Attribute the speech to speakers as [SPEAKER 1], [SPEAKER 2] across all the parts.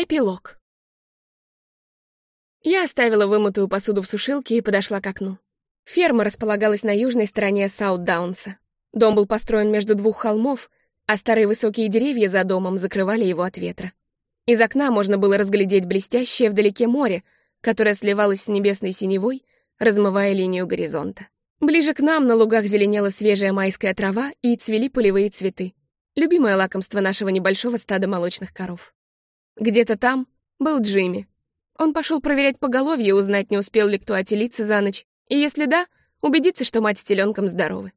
[SPEAKER 1] Эпилог. Я оставила вымытую посуду в сушилке и подошла к окну. Ферма располагалась на южной стороне Саут-Даунса. Дом был построен между двух холмов, а старые высокие деревья за домом закрывали его от ветра. Из окна можно было разглядеть блестящее вдалеке море, которое сливалось с небесной синевой, размывая линию горизонта. Ближе к нам на лугах зеленела свежая майская трава и цвели полевые цветы. Любимое лакомство нашего небольшого стада молочных коров. Где-то там был Джимми. Он пошел проверять поголовье, узнать, не успел ли кто отелиться за ночь, и если да, убедиться, что мать с теленком здоровы.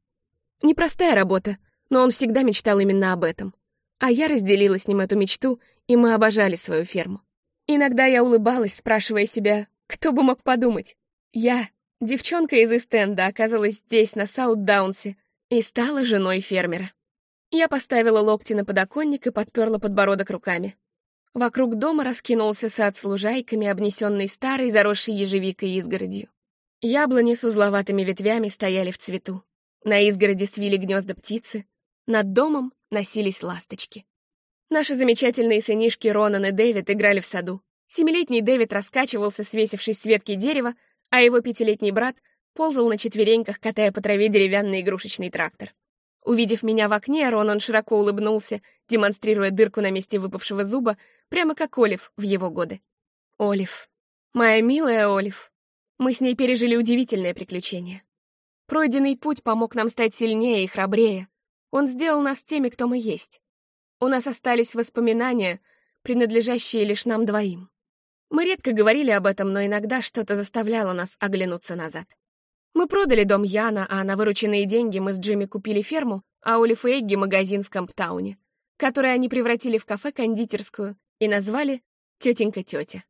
[SPEAKER 1] Непростая работа, но он всегда мечтал именно об этом. А я разделила с ним эту мечту, и мы обожали свою ферму. Иногда я улыбалась, спрашивая себя, кто бы мог подумать. Я, девчонка из Эстенда, оказалась здесь, на Саут-Даунсе, и стала женой фермера. Я поставила локти на подоконник и подперла подбородок руками. Вокруг дома раскинулся сад с лужайками, обнесенный старой, заросшей ежевикой изгородью. Яблони с узловатыми ветвями стояли в цвету. На изгороди свили гнезда птицы, над домом носились ласточки. Наши замечательные сынишки Ронан и Дэвид играли в саду. Семилетний Дэвид раскачивался, свесившись с ветки дерева, а его пятилетний брат ползал на четвереньках, катая по траве деревянный игрушечный трактор. Увидев меня в окне, Ронан широко улыбнулся, демонстрируя дырку на месте выпавшего зуба, прямо как Олив в его годы. Олив. Моя милая Олив. Мы с ней пережили удивительное приключение. Пройденный путь помог нам стать сильнее и храбрее. Он сделал нас теми, кто мы есть. У нас остались воспоминания, принадлежащие лишь нам двоим. Мы редко говорили об этом, но иногда что-то заставляло нас оглянуться назад. Мы продали дом Яна, а на вырученные деньги мы с Джимми купили ферму, а у Лиф Эгги магазин в Камптауне, который они превратили в кафе-кондитерскую и назвали «Тетенька-тетя».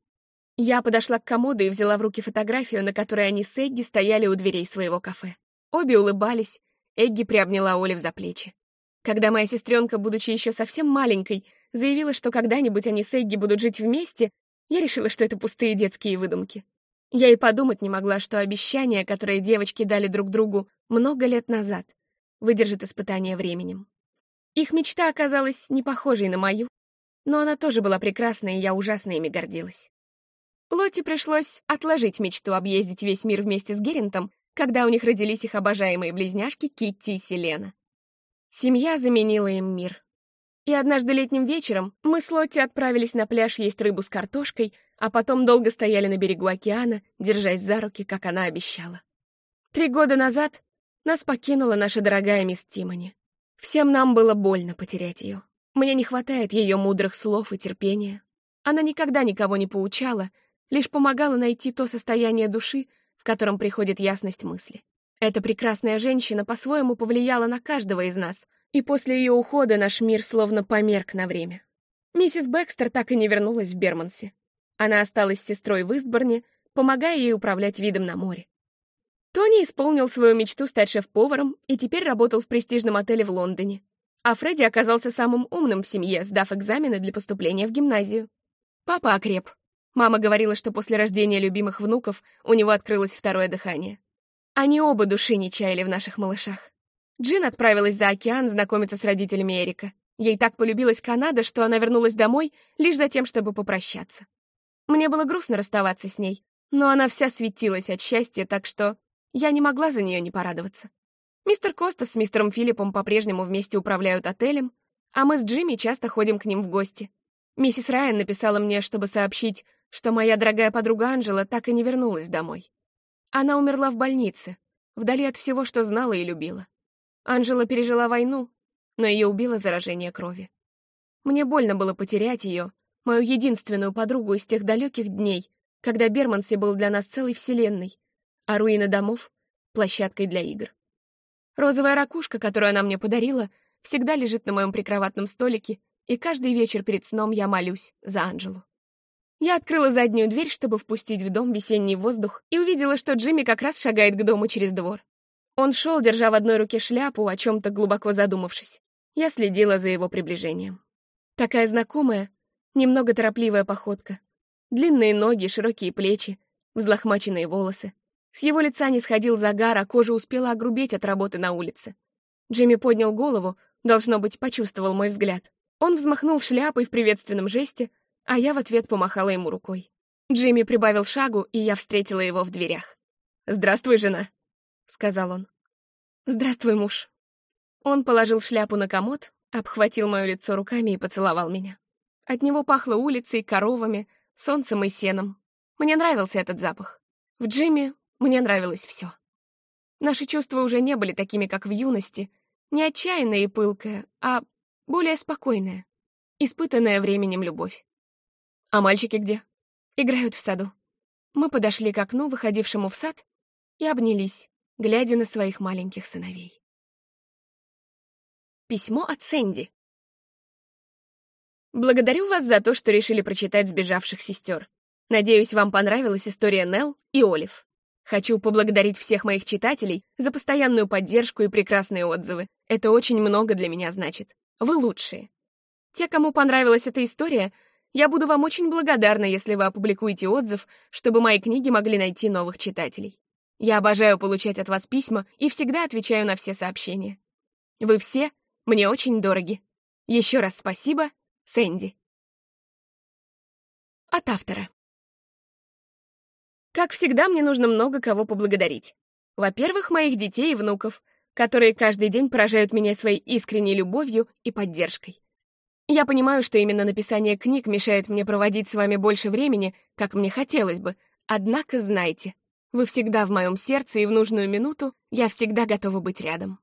[SPEAKER 1] Я подошла к комоду и взяла в руки фотографию, на которой они с Эгги стояли у дверей своего кафе. Обе улыбались, Эгги приобняла Олив за плечи. Когда моя сестренка, будучи еще совсем маленькой, заявила, что когда-нибудь они с Эгги будут жить вместе, я решила, что это пустые детские выдумки. Я и подумать не могла, что обещание, которое девочки дали друг другу много лет назад, выдержит испытание временем. Их мечта оказалась не похожей на мою, но она тоже была прекрасной, и я ужасно ими гордилась. Лотти пришлось отложить мечту объездить весь мир вместе с Герентом, когда у них родились их обожаемые близняшки Китти и Селена. Семья заменила им мир. И однажды летним вечером мы с Лотти отправились на пляж есть рыбу с картошкой, а потом долго стояли на берегу океана, держась за руки, как она обещала. Три года назад нас покинула наша дорогая мисс Тимони. Всем нам было больно потерять ее. Мне не хватает ее мудрых слов и терпения. Она никогда никого не поучала, лишь помогала найти то состояние души, в котором приходит ясность мысли. Эта прекрасная женщина по-своему повлияла на каждого из нас, и после ее ухода наш мир словно померк на время. Миссис Бэкстер так и не вернулась в Бермансе. Она осталась сестрой в Истборне, помогая ей управлять видом на море. Тони исполнил свою мечту стать шеф-поваром и теперь работал в престижном отеле в Лондоне. А Фредди оказался самым умным в семье, сдав экзамены для поступления в гимназию. Папа окреп. Мама говорила, что после рождения любимых внуков у него открылось второе дыхание. Они оба души не чаяли в наших малышах. Джин отправилась за океан знакомиться с родителями Эрика. Ей так полюбилась Канада, что она вернулась домой лишь за тем, чтобы попрощаться. Мне было грустно расставаться с ней, но она вся светилась от счастья, так что я не могла за нее не порадоваться. Мистер Коста с мистером Филиппом по-прежнему вместе управляют отелем, а мы с Джимми часто ходим к ним в гости. Миссис Райан написала мне, чтобы сообщить, что моя дорогая подруга Анжела так и не вернулась домой. Она умерла в больнице, вдали от всего, что знала и любила. Анжела пережила войну, но ее убило заражение крови. Мне больно было потерять ее, мою единственную подругу из тех далеких дней, когда Берманси был для нас целой вселенной, а руины домов — площадкой для игр. Розовая ракушка, которую она мне подарила, всегда лежит на моем прикроватном столике, и каждый вечер перед сном я молюсь за Анжелу. Я открыла заднюю дверь, чтобы впустить в дом весенний воздух, и увидела, что Джимми как раз шагает к дому через двор. Он шел, держа в одной руке шляпу, о чем-то глубоко задумавшись. Я следила за его приближением. Такая знакомая, Немного торопливая походка. Длинные ноги, широкие плечи, взлохмаченные волосы. С его лица не сходил загар, а кожа успела огрубеть от работы на улице. Джимми поднял голову, должно быть, почувствовал мой взгляд. Он взмахнул шляпой в приветственном жесте, А я в ответ помахала ему рукой. Джимми прибавил шагу, и я встретила его в дверях. «Здравствуй, жена», — сказал он. «Здравствуй, муж». Он положил шляпу на комод, обхватил мое лицо руками и поцеловал меня. От него пахло улицей, коровами, солнцем и сеном. Мне нравился этот запах. В Джимми мне нравилось все. Наши чувства уже не были такими, как в юности, не отчаянная и пылкая, а более спокойная, испытанная временем любовь. А мальчики где? Играют в саду. Мы подошли к окну, выходившему в сад, и обнялись, глядя на своих маленьких сыновей. Письмо от Сэнди. Благодарю вас за то, что решили прочитать «Сбежавших сестер». Надеюсь, вам понравилась история Нелл и Олив. Хочу поблагодарить всех моих читателей за постоянную поддержку и прекрасные отзывы. Это очень много для меня значит. Вы лучшие. Те, кому понравилась эта история, я буду вам очень благодарна, если вы опубликуете отзыв, чтобы мои книги могли найти новых читателей. Я обожаю получать от вас письма и всегда отвечаю на все сообщения. Вы все мне очень дороги. Еще раз спасибо, Сэнди. От автора. Как всегда, мне нужно много кого поблагодарить. Во-первых, моих детей и внуков, которые каждый день поражают меня своей искренней любовью и поддержкой. Я понимаю, что именно написание книг мешает мне проводить с вами больше времени, как мне хотелось бы, однако знайте, вы всегда в моем сердце, и в нужную минуту я всегда готова быть рядом.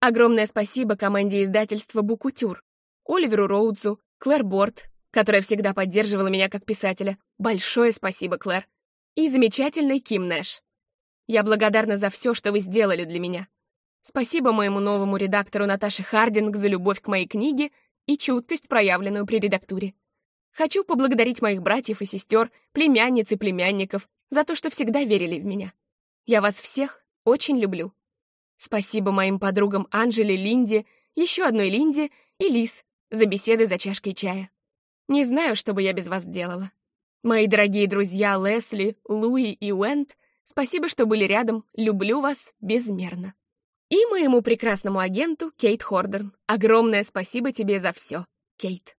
[SPEAKER 1] Огромное спасибо команде издательства «Букутюр», Оливеру Роудзу, Клэр Борт, которая всегда поддерживала меня как писателя. Большое спасибо, Клэр. И замечательной Ким Нэш. Я благодарна за все, что вы сделали для меня. Спасибо моему новому редактору Наташе Хардинг за любовь к моей книге и чуткость, проявленную при редактуре. Хочу поблагодарить моих братьев и сестер, племянниц и племянников за то, что всегда верили в меня. Я вас всех очень люблю. Спасибо моим подругам Анжеле, Линде, еще одной Линде и Лис за беседы за чашкой чая. Не знаю, что бы я без вас делала. Мои дорогие друзья Лесли, Луи и Уэнд, спасибо, что были рядом, люблю вас безмерно. И моему прекрасному агенту Кейт Хордерн. Огромное спасибо тебе за все, Кейт.